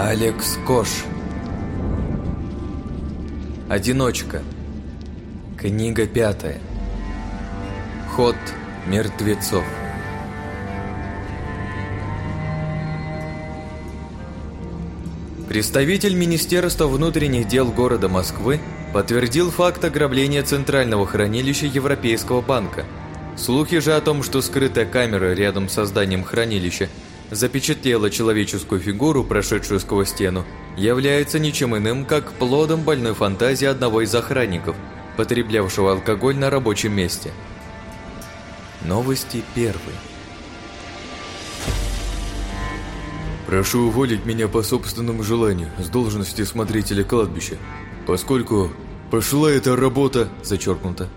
Алекс Кош. Одиночка. Книга пятая. Ход мертвецов. Представитель Министерства внутренних дел города Москвы подтвердил факт ограбления Центрального хранилища Европейского банка. Слухи же о том, что скрытая камера рядом с зданием хранилища запечатлела человеческую фигуру, прошедшую сквозь стену, является ничем иным, как плодом больной фантазии одного из охранников, потреблявшего алкоголь на рабочем месте. Новости первые. Прошу уволить меня по собственному желанию с должности смотрителя кладбища, поскольку пошла эта работа, зачеркнуто,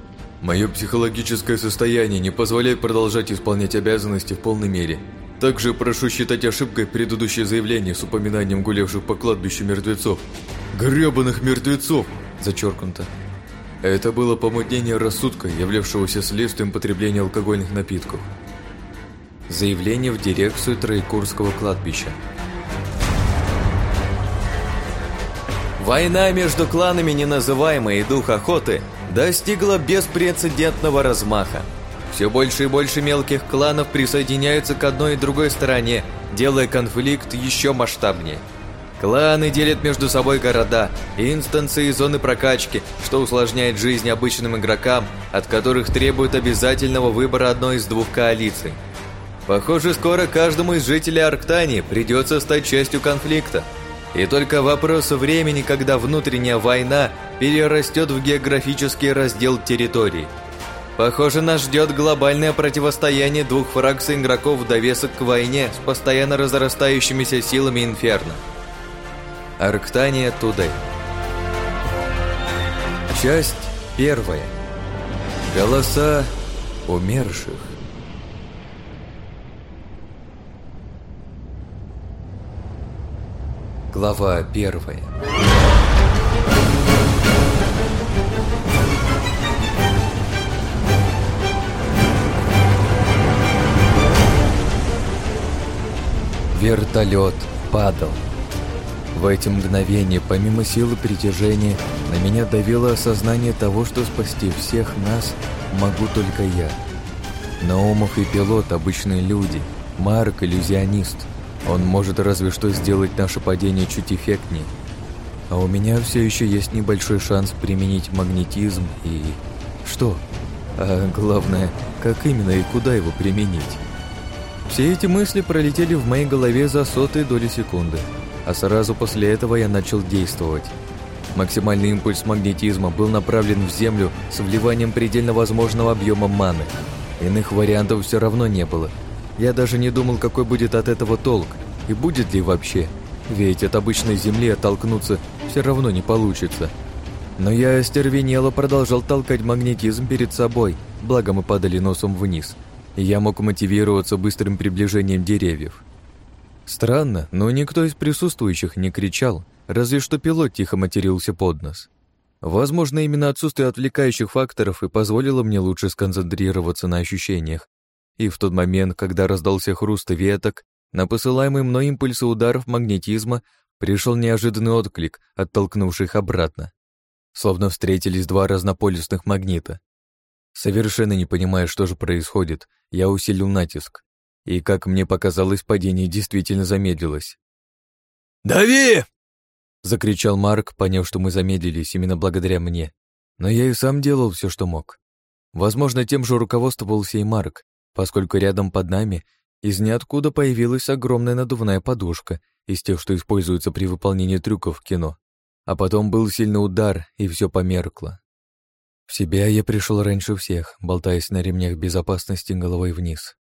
Мое психологическое состояние не позволяет продолжать исполнять обязанности в полной мере. Также прошу считать ошибкой предыдущее заявление с упоминанием гулявших по кладбищу мертвецов. Гребаных мертвецов! Зачеркнуто. Это было помутнение рассудка, являвшегося следствием потребления алкогольных напитков. Заявление в дирекцию Троекурского кладбища. Война между кланами, не называемая дух охоты, достигла беспрецедентного размаха. Все больше и больше мелких кланов присоединяются к одной и другой стороне, делая конфликт еще масштабнее. Кланы делят между собой города, инстанции и зоны прокачки, что усложняет жизнь обычным игрокам, от которых требует обязательного выбора одной из двух коалиций. Похоже, скоро каждому из жителей Арктании придется стать частью конфликта. И только вопрос времени, когда внутренняя война перерастет в географический раздел территории – Похоже, нас ждет глобальное противостояние двух фракций игроков в довесок к войне с постоянно разрастающимися силами Инферно. Арктания Тудей Часть первая. Голоса умерших. Глава первая. Вертолет падал. В эти мгновения, помимо силы притяжения, на меня давило осознание того, что спасти всех нас могу только я. Наумов и пилот – обычные люди, Марк – иллюзионист. Он может разве что сделать наше падение чуть эффектнее. А у меня все еще есть небольшой шанс применить магнетизм и... Что? А главное, как именно и куда его применить? Все эти мысли пролетели в моей голове за сотые доли секунды, а сразу после этого я начал действовать. Максимальный импульс магнетизма был направлен в землю с вливанием предельно возможного объема маны. Иных вариантов все равно не было. Я даже не думал, какой будет от этого толк, и будет ли вообще. Ведь от обычной земли оттолкнуться все равно не получится. Но я остервенело продолжал толкать магнетизм перед собой, благо мы падали носом вниз – я мог мотивироваться быстрым приближением деревьев. Странно, но никто из присутствующих не кричал, разве что пилот тихо матерился под нос. Возможно, именно отсутствие отвлекающих факторов и позволило мне лучше сконцентрироваться на ощущениях. И в тот момент, когда раздался хруст веток, на посылаемый мной импульсы ударов магнетизма пришел неожиданный отклик, оттолкнувший их обратно. Словно встретились два разнополюсных магнита. Совершенно не понимая, что же происходит, я усилил натиск, и, как мне показалось, падение действительно замедлилось. «Дави!» — закричал Марк, поняв, что мы замедлились именно благодаря мне. Но я и сам делал все, что мог. Возможно, тем же руководствовался и Марк, поскольку рядом под нами из ниоткуда появилась огромная надувная подушка из тех, что используются при выполнении трюков в кино. А потом был сильный удар, и все померкло. В себя я пришел раньше всех, болтаясь на ремнях безопасности головой вниз.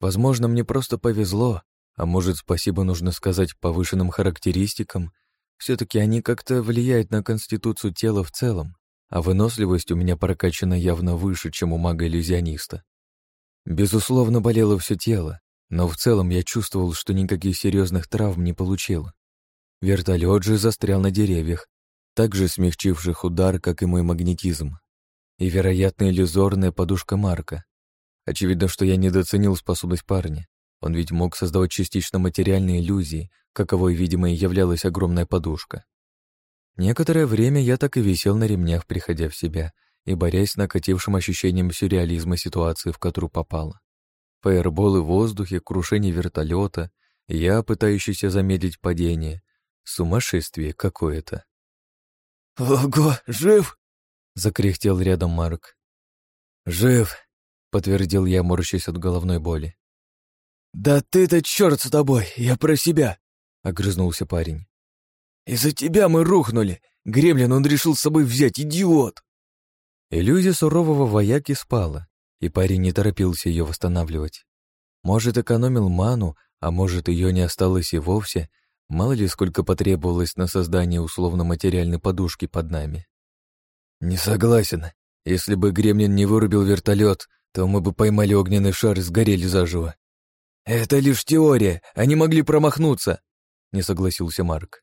Возможно, мне просто повезло, а может, спасибо нужно сказать повышенным характеристикам. все таки они как-то влияют на конституцию тела в целом, а выносливость у меня прокачана явно выше, чем у мага-иллюзиониста. Безусловно, болело все тело, но в целом я чувствовал, что никаких серьезных травм не получил. Вертолет же застрял на деревьях, также смягчивших удар, как и мой магнетизм и, вероятно, иллюзорная подушка Марка. Очевидно, что я недооценил способность парня. Он ведь мог создавать частично материальные иллюзии, каковой, видимо, и являлась огромная подушка. Некоторое время я так и висел на ремнях, приходя в себя, и борясь с накатившим ощущением сюрреализма ситуации, в которую попало. Фаерболы в воздухе, крушение вертолета, я, пытающийся замедлить падение. Сумасшествие какое-то. «Ого, жив!» — закряхтел рядом Марк. «Жив!» — подтвердил я, морщась от головной боли. «Да ты-то черт с тобой! Я про себя!» — огрызнулся парень. «Из-за тебя мы рухнули! Гремлин он решил с собой взять, идиот!» Иллюзия сурового вояки спала, и парень не торопился ее восстанавливать. Может, экономил ману, а может, ее не осталось и вовсе, мало ли сколько потребовалось на создание условно-материальной подушки под нами. «Не согласен. Если бы Гремлин не вырубил вертолет, то мы бы поймали огненный шар и сгорели заживо». «Это лишь теория. Они могли промахнуться», — не согласился Марк.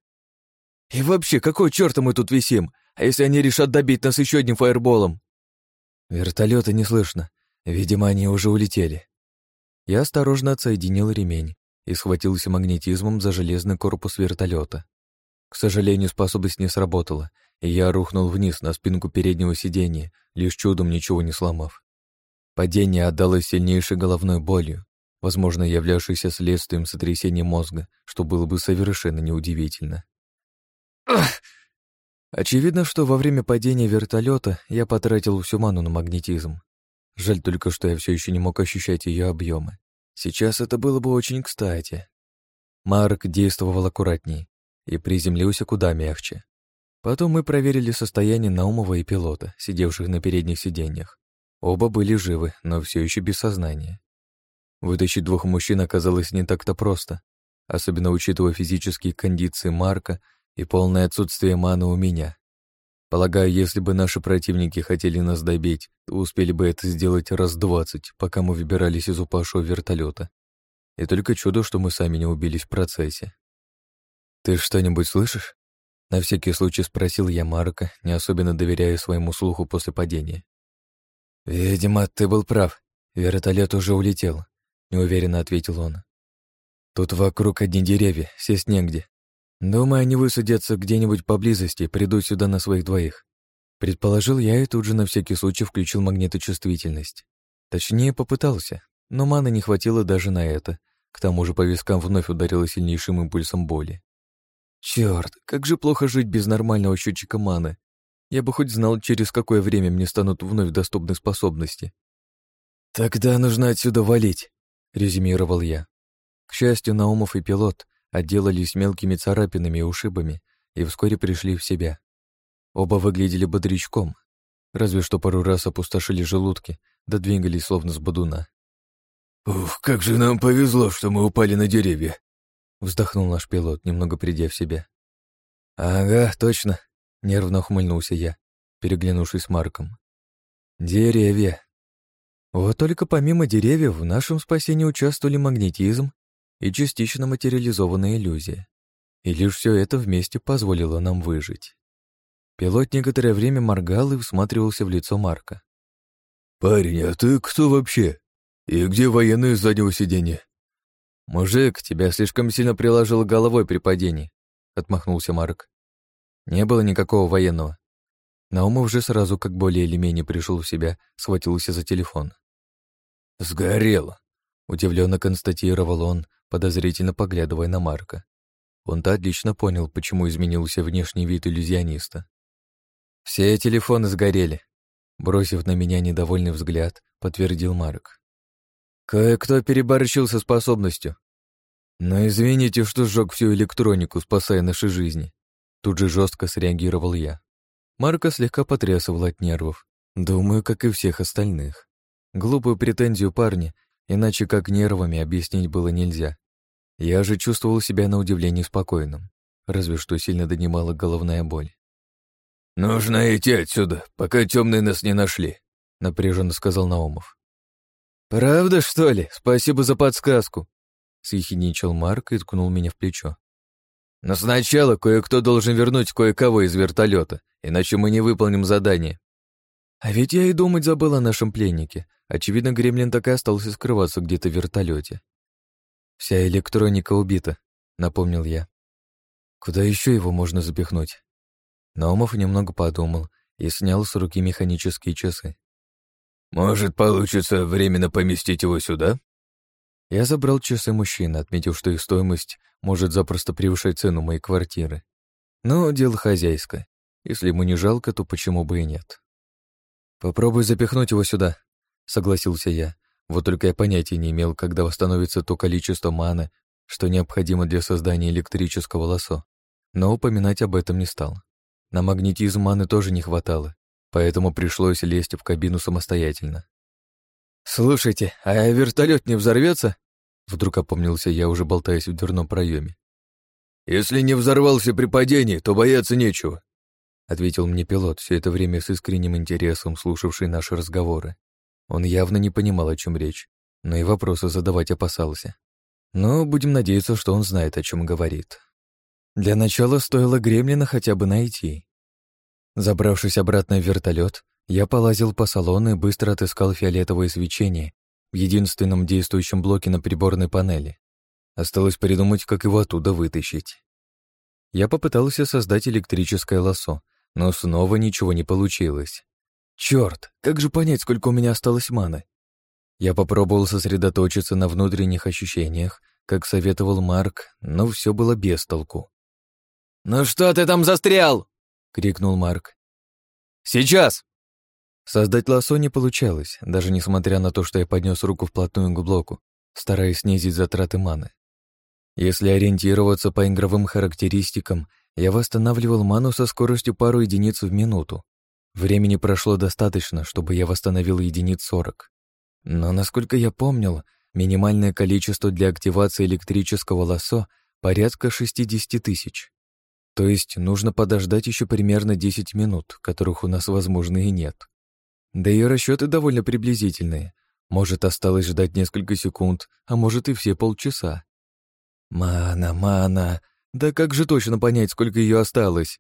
«И вообще, какой черта мы тут висим? А если они решат добить нас еще одним фаерболом?» Вертолета не слышно. Видимо, они уже улетели. Я осторожно отсоединил ремень и схватился магнетизмом за железный корпус вертолета. К сожалению, способность не сработала, я рухнул вниз на спинку переднего сиденья, лишь чудом ничего не сломав. Падение отдалось сильнейшей головной болью, возможно, являвшейся следствием сотрясения мозга, что было бы совершенно неудивительно. Очевидно, что во время падения вертолета я потратил всю ману на магнетизм. Жаль только, что я все еще не мог ощущать ее объемы. Сейчас это было бы очень кстати. Марк действовал аккуратней и приземлился куда мягче. Потом мы проверили состояние Наумова и пилота, сидевших на передних сиденьях. Оба были живы, но все еще без сознания. Вытащить двух мужчин оказалось не так-то просто, особенно учитывая физические кондиции Марка и полное отсутствие маны у меня. Полагаю, если бы наши противники хотели нас добить, то успели бы это сделать раз двадцать, пока мы выбирались из упавшего вертолета. И только чудо, что мы сами не убились в процессе. «Ты что-нибудь слышишь?» На всякий случай спросил я Марка, не особенно доверяя своему слуху после падения. «Видимо, ты был прав. Вертолет уже улетел», — неуверенно ответил он. «Тут вокруг одни деревья, сесть негде. Думаю, они высадятся где-нибудь поблизости приду сюда на своих двоих». Предположил я и тут же на всякий случай включил магниточувствительность. Точнее, попытался, но маны не хватило даже на это. К тому же по вискам вновь ударило сильнейшим импульсом боли. Черт, как же плохо жить без нормального счетчика маны. Я бы хоть знал, через какое время мне станут вновь доступны способности. Тогда нужно отсюда валить, резюмировал я. К счастью, Наумов и пилот отделались мелкими царапинами и ушибами и вскоре пришли в себя. Оба выглядели бодрячком, разве что пару раз опустошили желудки, да двигались словно с бодуна. «Ух, как же нам повезло, что мы упали на деревья. Вздохнул наш пилот, немного придя в себя. «Ага, точно», — нервно ухмыльнулся я, переглянувшись с Марком. «Деревья». Вот только помимо деревьев в нашем спасении участвовали магнетизм и частично материализованная иллюзия. И лишь все это вместе позволило нам выжить. Пилот некоторое время моргал и всматривался в лицо Марка. «Парень, а ты кто вообще? И где военные с заднего сиденья?» «Мужик, тебя слишком сильно приложил головой при падении», — отмахнулся Марк. «Не было никакого военного». Наумов же сразу, как более или менее пришел в себя, схватился за телефон. «Сгорело», — удивленно констатировал он, подозрительно поглядывая на Марка. Он-то отлично понял, почему изменился внешний вид иллюзиониста. «Все телефоны сгорели», — бросив на меня недовольный взгляд, подтвердил Марк. «Кое-кто переборщил со способностью. Но извините, что сжег всю электронику, спасая наши жизни. Тут же жестко среагировал я. Марка слегка потрясывал от нервов. Думаю, как и всех остальных. Глупую претензию парня, иначе как нервами объяснить было нельзя. Я же чувствовал себя на удивление спокойным, разве что сильно донимала головная боль. «Нужно идти отсюда, пока темные нас не нашли», — напряженно сказал Наумов. «Правда, что ли? Спасибо за подсказку», — съехидничал Марк и ткнул меня в плечо. «Но сначала кое-кто должен вернуть кое-кого из вертолета, иначе мы не выполним задание». А ведь я и думать забыл о нашем пленнике. Очевидно, гремлин так и остался скрываться где-то в вертолете. «Вся электроника убита», — напомнил я. «Куда еще его можно запихнуть?» Наумов немного подумал и снял с руки механические часы. «Может, получится временно поместить его сюда?» Я забрал часы мужчины, отметив, что их стоимость может запросто превышать цену моей квартиры. Но дело хозяйское. Если ему не жалко, то почему бы и нет? «Попробуй запихнуть его сюда», — согласился я. Вот только я понятия не имел, когда восстановится то количество маны, что необходимо для создания электрического лосо. Но упоминать об этом не стал. На магнетизм маны тоже не хватало, поэтому пришлось лезть в кабину самостоятельно. «Слушайте, а вертолет не взорвется?» Вдруг опомнился я, уже болтаясь в дверном проеме. «Если не взорвался при падении, то бояться нечего», ответил мне пилот, все это время с искренним интересом слушавший наши разговоры. Он явно не понимал, о чем речь, но и вопросы задавать опасался. Но будем надеяться, что он знает, о чем говорит. Для начала стоило Гремлина хотя бы найти. Забравшись обратно в вертолет, я полазил по салону и быстро отыскал фиолетовое свечение в единственном действующем блоке на приборной панели. Осталось придумать, как его оттуда вытащить. Я попытался создать электрическое лосо, но снова ничего не получилось. Черт, как же понять, сколько у меня осталось маны? Я попробовал сосредоточиться на внутренних ощущениях, как советовал Марк, но все было без толку. «Ну что ты там застрял?» — крикнул Марк. «Сейчас!» Создать лассо не получалось, даже несмотря на то, что я поднес руку вплотную к блоку, стараясь снизить затраты маны. Если ориентироваться по игровым характеристикам, я восстанавливал ману со скоростью пару единиц в минуту. Времени прошло достаточно, чтобы я восстановил единиц 40. Но, насколько я помнил, минимальное количество для активации электрического лассо порядка 60 тысяч. То есть нужно подождать еще примерно 10 минут, которых у нас, возможно, и нет. Да ее расчеты довольно приблизительные. Может, осталось ждать несколько секунд, а может и все полчаса. Мана, мана, да как же точно понять, сколько ее осталось?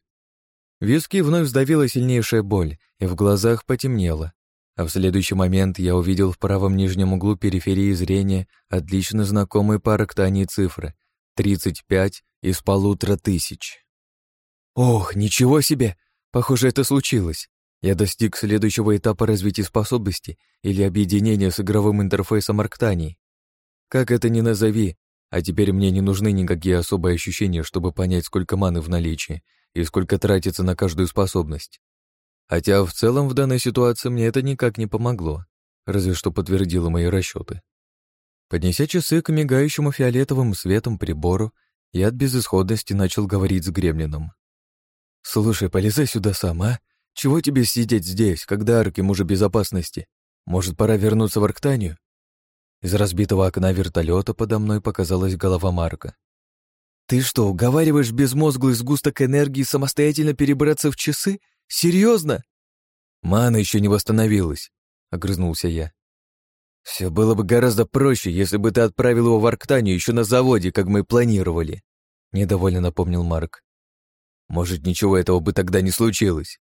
Виски вновь сдавила сильнейшая боль, и в глазах потемнело. А в следующий момент я увидел в правом нижнем углу периферии зрения отлично знакомые по арктании цифры — 35 из полутора тысяч. Ох, ничего себе! Похоже, это случилось. Я достиг следующего этапа развития способностей или объединения с игровым интерфейсом Арктании. Как это ни назови, а теперь мне не нужны никакие особые ощущения, чтобы понять, сколько маны в наличии и сколько тратится на каждую способность. Хотя в целом в данной ситуации мне это никак не помогло, разве что подтвердило мои расчеты. Поднеся часы к мигающему фиолетовым светом прибору, я от безысходности начал говорить с гремлином. «Слушай, полезай сюда сама". а? Чего тебе сидеть здесь, когда арки мужа безопасности? Может, пора вернуться в Арктанию?» Из разбитого окна вертолета подо мной показалась голова Марка. «Ты что, уговариваешь безмозглый сгусток энергии самостоятельно перебраться в часы? Серьезно?» «Мана еще не восстановилась», — огрызнулся я. «Все было бы гораздо проще, если бы ты отправил его в Арктанию еще на заводе, как мы и планировали», — недовольно напомнил Марк. «Может, ничего этого бы тогда не случилось?»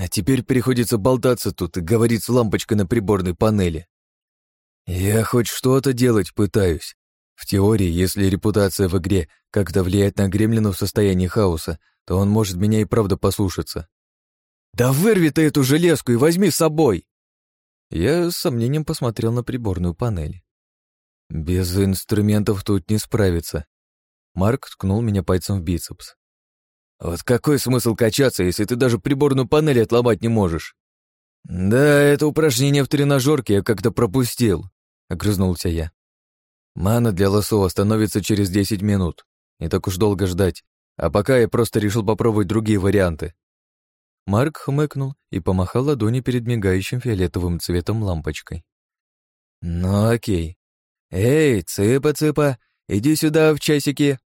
А теперь приходится болтаться тут и говорить с лампочкой на приборной панели. Я хоть что-то делать пытаюсь. В теории, если репутация в игре как-то влияет на гремлина в состоянии хаоса, то он может меня и правда послушаться. «Да вырви ты эту железку и возьми с собой!» Я с сомнением посмотрел на приборную панель. «Без инструментов тут не справиться». Марк ткнул меня пальцем в бицепс. Вот какой смысл качаться, если ты даже приборную панель отломать не можешь? Да, это упражнение в тренажерке я как-то пропустил, огрызнулся я. Мана для лосова становится через 10 минут. Не так уж долго ждать. А пока я просто решил попробовать другие варианты. Марк хмыкнул и помахал ладони перед мигающим фиолетовым цветом лампочкой. «Ну окей. Эй, цыпа-цыпа, иди сюда в часики!»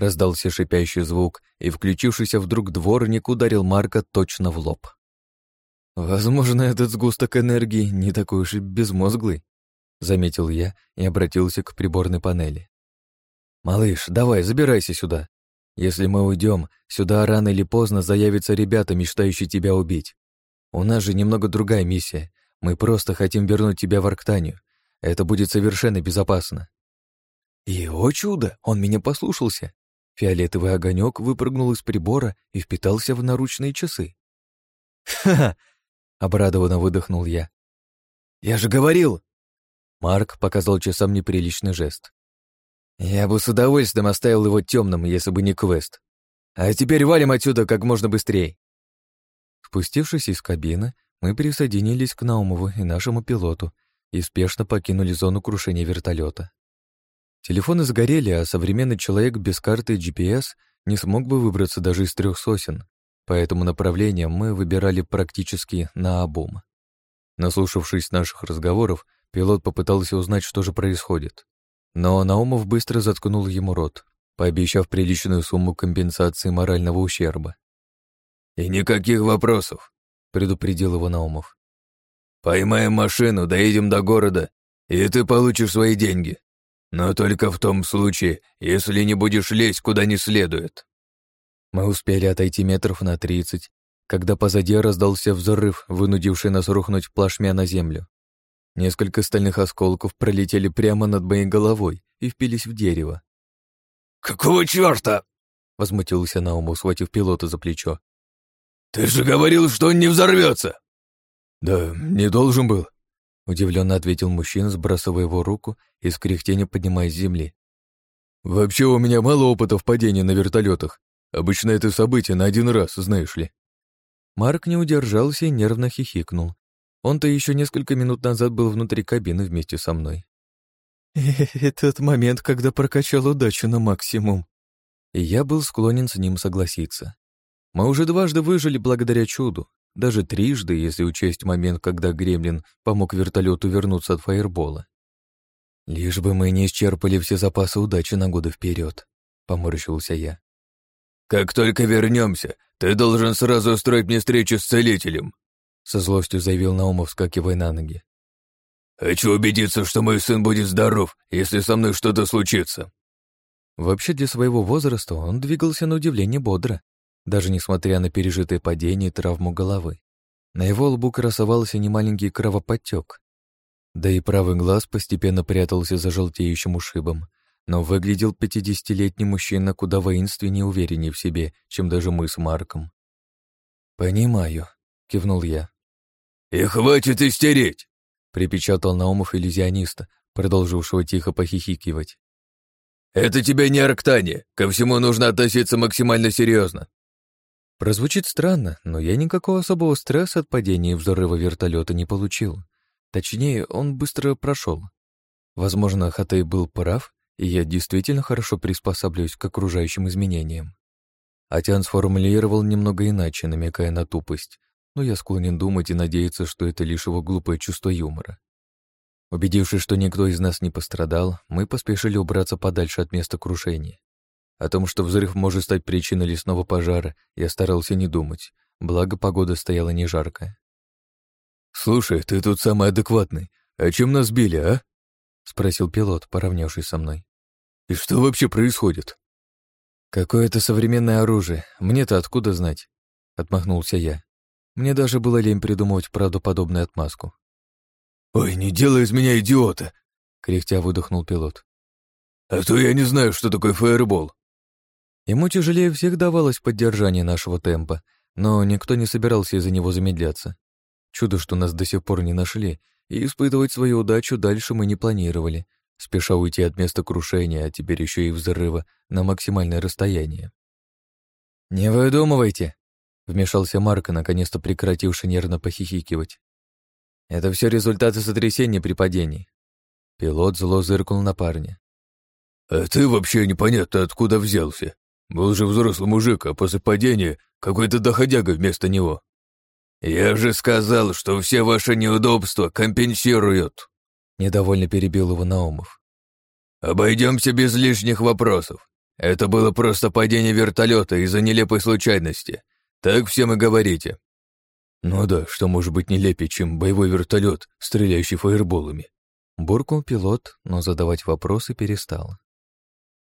Раздался шипящий звук, и включившийся вдруг дворник ударил Марка точно в лоб. «Возможно, этот сгусток энергии не такой уж и безмозглый», заметил я и обратился к приборной панели. «Малыш, давай, забирайся сюда. Если мы уйдем, сюда рано или поздно заявятся ребята, мечтающие тебя убить. У нас же немного другая миссия. Мы просто хотим вернуть тебя в Арктанию. Это будет совершенно безопасно». «И, о чудо, он меня послушался!» Фиолетовый огонек выпрыгнул из прибора и впитался в наручные часы. «Ха-ха!» — обрадованно выдохнул я. «Я же говорил!» Марк показал часам неприличный жест. «Я бы с удовольствием оставил его темным, если бы не квест. А теперь валим отсюда как можно быстрее!» Спустившись из кабины, мы присоединились к Наумову и нашему пилоту и спешно покинули зону крушения вертолета. Телефоны сгорели, а современный человек без карты GPS не смог бы выбраться даже из трех сосен, поэтому направление мы выбирали практически на обум. Наслушавшись наших разговоров, пилот попытался узнать, что же происходит. Но Наумов быстро заткнул ему рот, пообещав приличную сумму компенсации морального ущерба. «И никаких вопросов», — предупредил его Наумов. «Поймаем машину, доедем до города, и ты получишь свои деньги. Но только в том случае, если не будешь лезть куда не следует. Мы успели отойти метров на тридцать, когда позади раздался взрыв, вынудивший нас рухнуть плашмя на землю. Несколько стальных осколков пролетели прямо над моей головой и впились в дерево. «Какого чёрта?» — возмутился Наум, схватив пилота за плечо. «Ты же говорил, что он не взорвётся!» «Да, не должен был», Удивленно ответил мужчина, сбрасывая его руку и с кряхтением поднимая с земли. «Вообще у меня мало опыта в падении на вертолетах. Обычно это событие на один раз, знаешь ли». Марк не удержался и нервно хихикнул. Он-то еще несколько минут назад был внутри кабины вместе со мной. Этот момент, когда прокачал удачу на максимум». И я был склонен с ним согласиться. Мы уже дважды выжили благодаря чуду, даже трижды, если учесть момент, когда Гремлин помог вертолету вернуться от фаербола. «Лишь бы мы не исчерпали все запасы удачи на годы вперед, поморщился я. «Как только вернемся, ты должен сразу устроить мне встречу с целителем», — со злостью заявил Наумов, скакивая на ноги. «Хочу убедиться, что мой сын будет здоров, если со мной что-то случится». Вообще, для своего возраста он двигался на удивление бодро даже несмотря на пережитые падения и травму головы. На его лбу красовался немаленький кровоподтек. Да и правый глаз постепенно прятался за желтеющим ушибом, но выглядел пятидесятилетний мужчина куда воинственнее и увереннее в себе, чем даже мы с Марком. «Понимаю», — кивнул я. «И хватит истерить!» — припечатал Наумов иллюзиониста, продолжившего тихо похихикивать. «Это тебе не Арктания, Ко всему нужно относиться максимально серьезно. Прозвучит странно, но я никакого особого стресса от падения и взрыва вертолета не получил. Точнее, он быстро прошел. Возможно, Хатей был прав, и я действительно хорошо приспосабливаюсь к окружающим изменениям. Атян сформулировал немного иначе, намекая на тупость, но я склонен думать и надеяться, что это лишь его глупое чувство юмора. Убедившись, что никто из нас не пострадал, мы поспешили убраться подальше от места крушения. О том, что взрыв может стать причиной лесного пожара, я старался не думать, благо погода стояла не жаркая. «Слушай, ты тут самый адекватный. О чем нас били, а?» — спросил пилот, поравнявшись со мной. «И что вообще происходит?» «Какое-то современное оружие. Мне-то откуда знать?» — отмахнулся я. Мне даже было лень придумывать правдоподобную отмазку. «Ой, не делай из меня идиота!» — кряхтя выдохнул пилот. «А то я не знаю, что такое фаербол. Ему тяжелее всех давалось поддержание нашего темпа, но никто не собирался из-за него замедляться. Чудо, что нас до сих пор не нашли, и испытывать свою удачу дальше мы не планировали, спеша уйти от места крушения, а теперь еще и взрыва, на максимальное расстояние. «Не выдумывайте!» — вмешался Марко, наконец-то прекративший нервно похихикивать. «Это все результаты сотрясения при падении». Пилот зло зыркнул на парня. «А ты вообще непонятно откуда взялся. Был же взрослый мужик, а после падения какой-то доходяга вместо него. Я же сказал, что все ваши неудобства компенсируют. Недовольно перебил его Наумов. Обойдемся без лишних вопросов. Это было просто падение вертолета из-за нелепой случайности. Так все и говорите. Ну да, что может быть нелепее, чем боевой вертолет, стреляющий фаерболами? Буркнул пилот, но задавать вопросы перестал.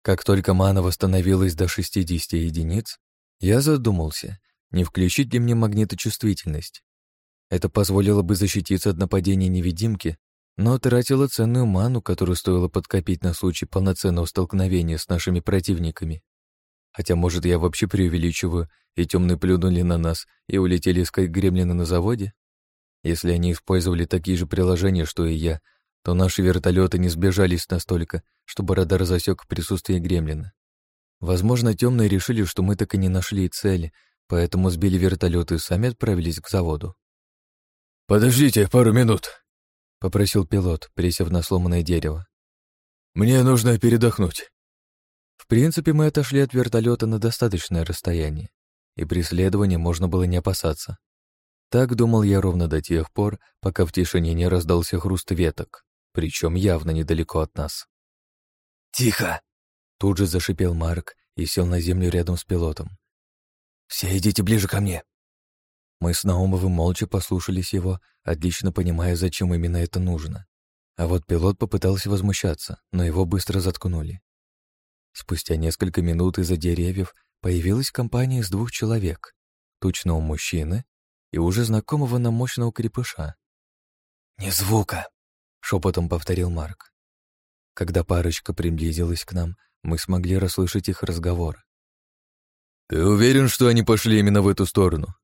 Как только мана восстановилась до 60 единиц, я задумался, не включить ли мне магниточувствительность. Это позволило бы защититься от нападения невидимки, но тратило ценную ману, которую стоило подкопить на случай полноценного столкновения с нашими противниками. Хотя, может, я вообще преувеличиваю, и темные плюнули на нас и улетели искать гремлина на заводе? Если они использовали такие же приложения, что и я, то наши вертолеты не сбежались настолько, чтобы радар засек присутствие гремлина. Возможно, темные решили, что мы так и не нашли цели, поэтому сбили вертолеты и сами отправились к заводу. «Подождите пару минут», — попросил пилот, присев на сломанное дерево. «Мне нужно передохнуть». В принципе, мы отошли от вертолета на достаточное расстояние, и преследования можно было не опасаться. Так думал я ровно до тех пор, пока в тишине не раздался хруст веток причем явно недалеко от нас. «Тихо!» — тут же зашипел Марк и сел на землю рядом с пилотом. «Все идите ближе ко мне!» Мы с Наумовым молча послушались его, отлично понимая, зачем именно это нужно. А вот пилот попытался возмущаться, но его быстро заткнули. Спустя несколько минут из-за деревьев появилась компания из двух человек — тучного мужчины и уже знакомого нам мощного крепыша. «Не звука!» шепотом повторил Марк. Когда парочка приблизилась к нам, мы смогли расслышать их разговор. «Ты уверен, что они пошли именно в эту сторону?»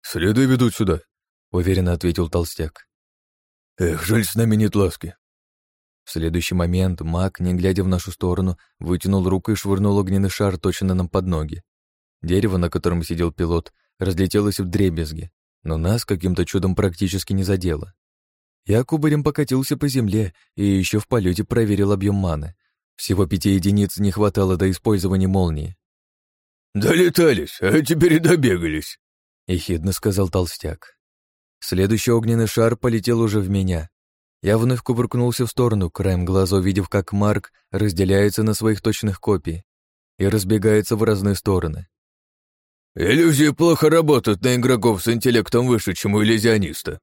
«Следы ведут сюда», — уверенно ответил толстяк. «Эх, жаль, с нами нет ласки». В следующий момент маг, не глядя в нашу сторону, вытянул руку и швырнул огненный шар точно нам под ноги. Дерево, на котором сидел пилот, разлетелось в дребезги, но нас каким-то чудом практически не задело. Я кубарем покатился по земле и еще в полете проверил объем маны. Всего пяти единиц не хватало до использования молнии. «Долетались, а теперь и добегались», — ехидно сказал толстяк. Следующий огненный шар полетел уже в меня. Я вновь кувыркнулся в сторону, краем глаза увидев, как Марк разделяется на своих точных копий и разбегается в разные стороны. «Иллюзии плохо работают на игроков с интеллектом выше, чем у иллюзиониста»,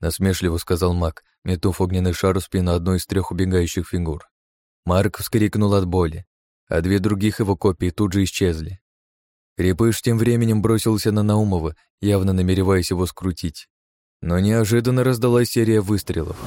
Насмешливо сказал маг, метнув огненный шар у спины одной из трех убегающих фигур. Марк вскрикнул от боли, а две других его копии тут же исчезли. Крепыш тем временем бросился на Наумова, явно намереваясь его скрутить. Но неожиданно раздалась серия выстрелов.